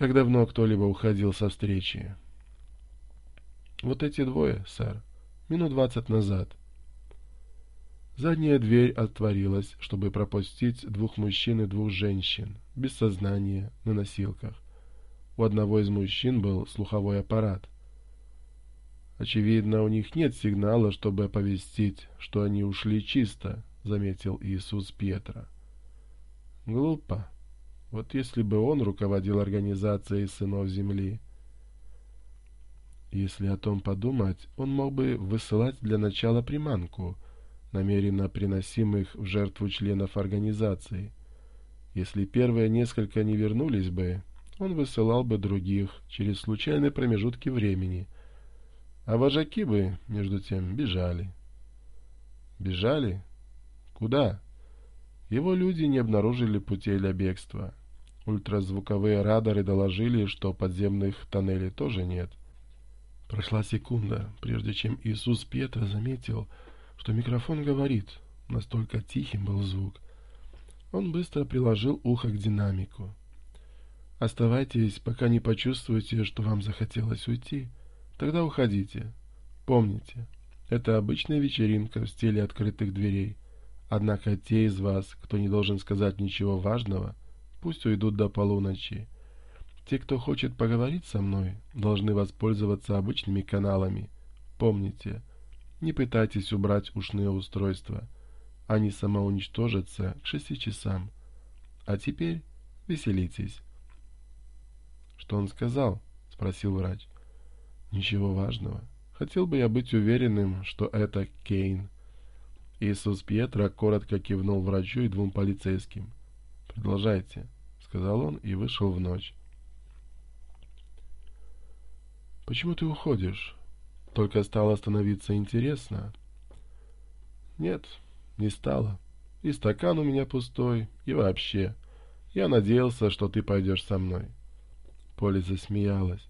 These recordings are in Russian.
как давно кто-либо уходил со встречи. Вот эти двое, сэр, минут двадцать назад. Задняя дверь отворилась, чтобы пропустить двух мужчин и двух женщин, без сознания, на носилках. У одного из мужчин был слуховой аппарат. «Очевидно, у них нет сигнала, чтобы оповестить, что они ушли чисто», — заметил Иисус Петра. «Глупо», вот если бы он руководил организацией сынов Земли. Если о том подумать, он мог бы высылать для начала приманку, намеренно приносимых в жертву членов организации. Если первые несколько не вернулись бы, он высылал бы других через случайные промежутки времени, а вожаки бы, между тем, бежали. Бежали? Куда? Его люди не обнаружили путей для бегства ультразвуковые радары доложили, что подземных тоннелей тоже нет. Прошла секунда, прежде чем Иисус Петра заметил, что микрофон говорит. Настолько тихим был звук. Он быстро приложил ухо к динамику. Оставайтесь, пока не почувствуете, что вам захотелось уйти. Тогда уходите. Помните, это обычная вечеринка в стиле открытых дверей. Однако те из вас, кто не должен сказать ничего важного, — Пусть уйдут до полуночи. Те, кто хочет поговорить со мной, должны воспользоваться обычными каналами. Помните, не пытайтесь убрать ушные устройства. Они самоуничтожатся к шести часам. А теперь веселитесь. «Что он сказал?» — спросил врач. «Ничего важного. Хотел бы я быть уверенным, что это Кейн». Иисус Пьетро коротко кивнул врачу и двум полицейским. Продолжайте, сказал он и вышел в ночь. Почему ты уходишь? Только стало становиться интересно. Нет, не стало. И стакан у меня пустой, и вообще. Я надеялся, что ты пойдешь со мной. Поля засмеялась.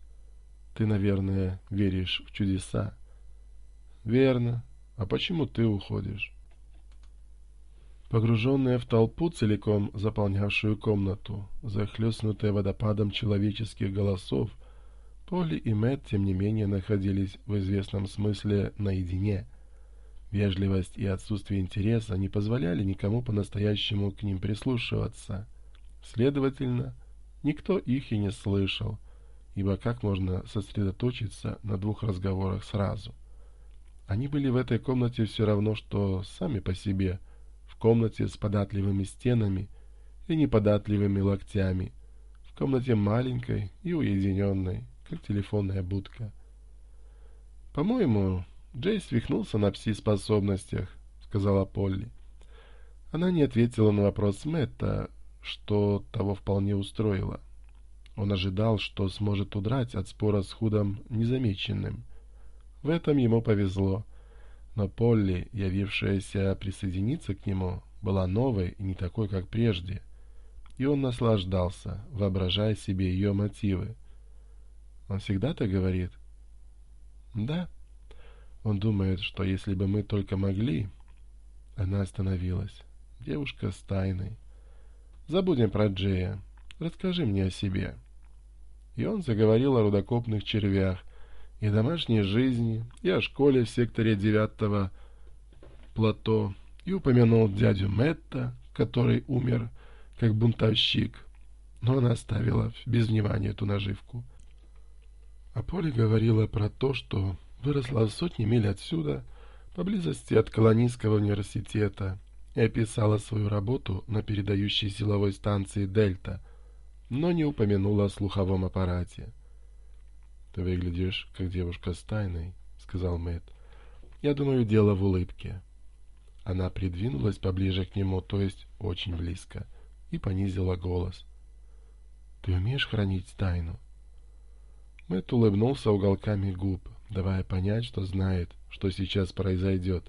Ты, наверное, веришь в чудеса. Верно. А почему ты уходишь? погруженная в толпу, целиком заполнявшую комнату, захлестнутая водопадом человеческих голосов, Полли и Мэтт, тем не менее, находились в известном смысле наедине. Вежливость и отсутствие интереса не позволяли никому по-настоящему к ним прислушиваться. Следовательно, никто их и не слышал, ибо как можно сосредоточиться на двух разговорах сразу? Они были в этой комнате все равно, что сами по себе – комнате с податливыми стенами и неподатливыми локтями, в комнате маленькой и уединенной, как телефонная будка. «По-моему, Джей свихнулся на пси-способностях», — сказала Полли. Она не ответила на вопрос Мэтта, что того вполне устроило. Он ожидал, что сможет удрать от спора с Худом незамеченным. В этом ему повезло но Полли, явившаяся присоединиться к нему, была новой и не такой, как прежде, и он наслаждался, воображая себе ее мотивы. «Он всегда так говорит?» «Да». «Он думает, что если бы мы только могли...» Она остановилась. Девушка с тайной. «Забудем про Джея. Расскажи мне о себе». И он заговорил о рудокопных червях, и домашней жизни, и о школе в секторе девятого плато, и упомянул дядю Мэтта, который умер как бунтовщик, но она оставила без внимания эту наживку. А Поле говорила про то, что выросла в сотни миль отсюда, поблизости от колонийского университета, и описала свою работу на передающей силовой станции «Дельта», но не упомянула о слуховом аппарате. Ты выглядишь, как девушка с тайной, — сказал Мэтт. Я думаю, дело в улыбке. Она придвинулась поближе к нему, то есть очень близко, и понизила голос. Ты умеешь хранить тайну? Мэтт улыбнулся уголками губ, давая понять, что знает, что сейчас произойдет.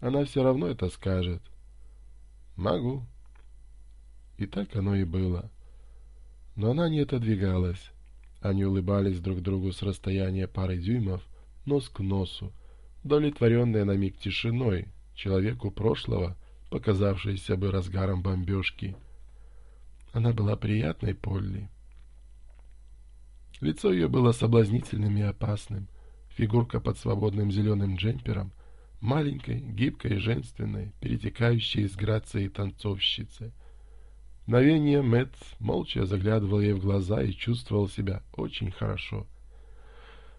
Она все равно это скажет. Могу. И так оно и было. Но она не отодвигалась. Они улыбались друг другу с расстояния пары дюймов, нос к носу, удовлетворенные на миг тишиной, человеку прошлого, показавшейся бы разгаром бомбежки. Она была приятной Полли. Лицо ее было соблазнительным и опасным, фигурка под свободным зеленым джемпером, маленькой, гибкой и женственной, перетекающей из грации танцовщицы — Мгновение Мэтт молча заглядывал ей в глаза и чувствовал себя очень хорошо.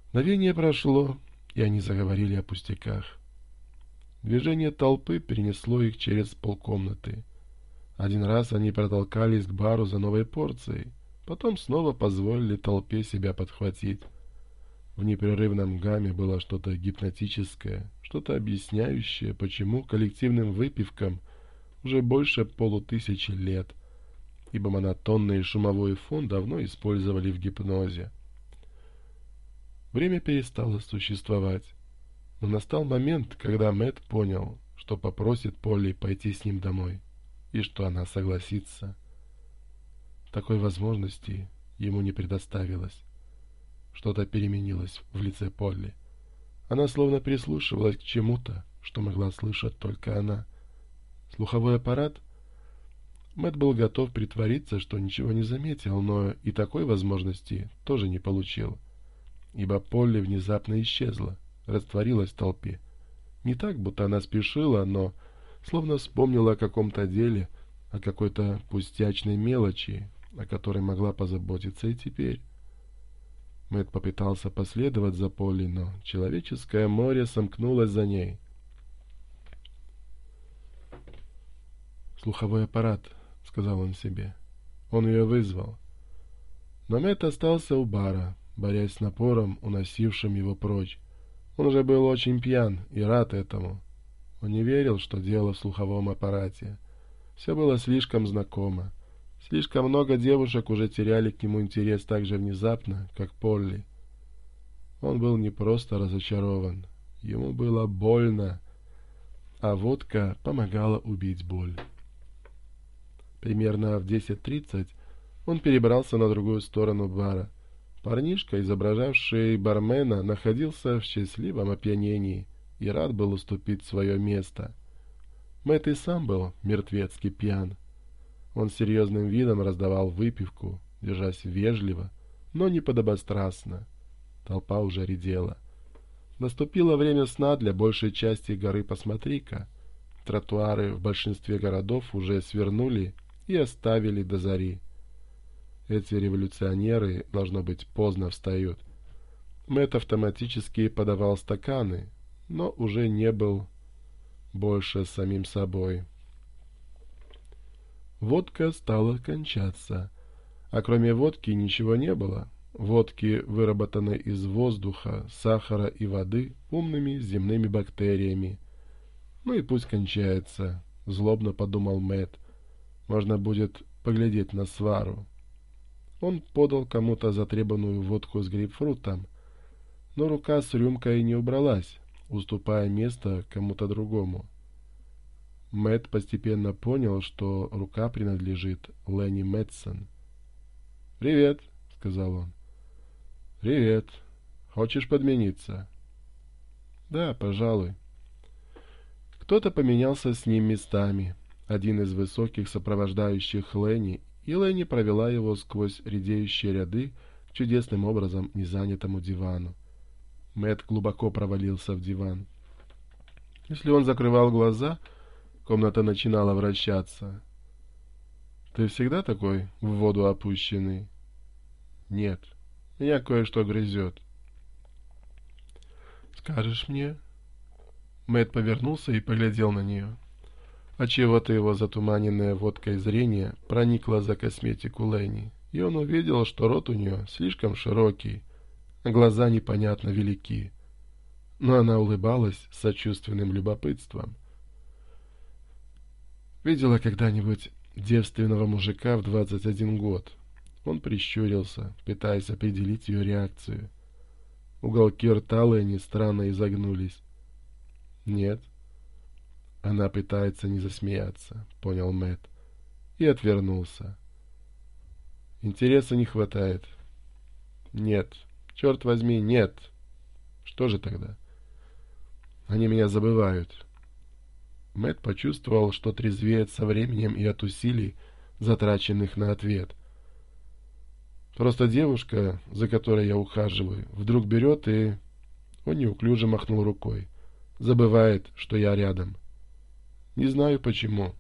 Мгновение прошло, и они заговорили о пустяках. Движение толпы перенесло их через полкомнаты. Один раз они протолкались к бару за новой порцией, потом снова позволили толпе себя подхватить. В непрерывном гамме было что-то гипнотическое, что-то объясняющее, почему коллективным выпивкам уже больше полутысячи лет – ибо монотонный шумовой фон давно использовали в гипнозе. Время перестало существовать, но настал момент, когда Мэт понял, что попросит Полли пойти с ним домой, и что она согласится. Такой возможности ему не предоставилось. Что-то переменилось в лице Полли. Она словно прислушивалась к чему-то, что могла слышать только она. Слуховой аппарат Мэтт был готов притвориться, что ничего не заметил, но и такой возможности тоже не получил, ибо Полли внезапно исчезла, растворилась в толпе. Не так, будто она спешила, но словно вспомнила о каком-то деле, о какой-то пустячной мелочи, о которой могла позаботиться и теперь. Мэтт попытался последовать за Полли, но человеческое море сомкнулось за ней. Слуховой аппарат — сказал он себе. Он ее вызвал. Но Мэтт остался у бара, борясь с напором, уносившим его прочь. Он же был очень пьян и рад этому. Он не верил, что дело в слуховом аппарате. Все было слишком знакомо. Слишком много девушек уже теряли к нему интерес так же внезапно, как Полли. Он был не просто разочарован. Ему было больно, а водка помогала убить боль. Примерно в 10.30 он перебрался на другую сторону бара. Парнишка, изображавший бармена, находился в счастливом опьянении и рад был уступить свое место. Мэтт и сам был мертвецки пьян. Он серьезным видом раздавал выпивку, держась вежливо, но не подобострастно. Толпа уже редела. Наступило время сна для большей части горы «Посмотри-ка». Тротуары в большинстве городов уже свернули и оставили до зари. Эти революционеры, должно быть, поздно встают. Мэтт автоматически подавал стаканы, но уже не был больше самим собой. Водка стала кончаться, а кроме водки ничего не было. Водки, выработанной из воздуха, сахара и воды умными земными бактериями. Ну и пусть кончается, злобно подумал Мэтт. Можно будет поглядеть на свару. Он подал кому-то затребанную водку с грейпфрутом, но рука с рюмкой не убралась, уступая место кому-то другому. Мэт постепенно понял, что рука принадлежит Ленни Мэтсон. «Привет», — сказал он. «Привет. Хочешь подмениться?» «Да, пожалуй». Кто-то поменялся с ним местами. Один из высоких, сопровождающих Лэнни, и Лэнни провела его сквозь редеющие ряды к чудесным образом незанятому дивану. Мэт глубоко провалился в диван. Если он закрывал глаза, комната начинала вращаться. «Ты всегда такой в воду опущенный?» «Нет, меня кое-что грызет». «Скажешь мне?» Мэт повернулся и поглядел на нее. Отчего-то его затуманенное водкой зрение проникло за косметику Ленни, и он увидел, что рот у нее слишком широкий, а глаза непонятно велики. Но она улыбалась с сочувственным любопытством. «Видела когда-нибудь девственного мужика в 21 год?» Он прищурился, пытаясь определить ее реакцию. Уголки рта Ленни странно изогнулись. «Нет». Она пытается не засмеяться, понял Мэт, И отвернулся. Интереса не хватает. Нет. Черт возьми, нет. Что же тогда? Они меня забывают. Мэт почувствовал, что трезвеет со временем и от усилий, затраченных на ответ. Просто девушка, за которой я ухаживаю, вдруг берет и... Он неуклюже махнул рукой. Забывает, что я рядом. — не знаю почему.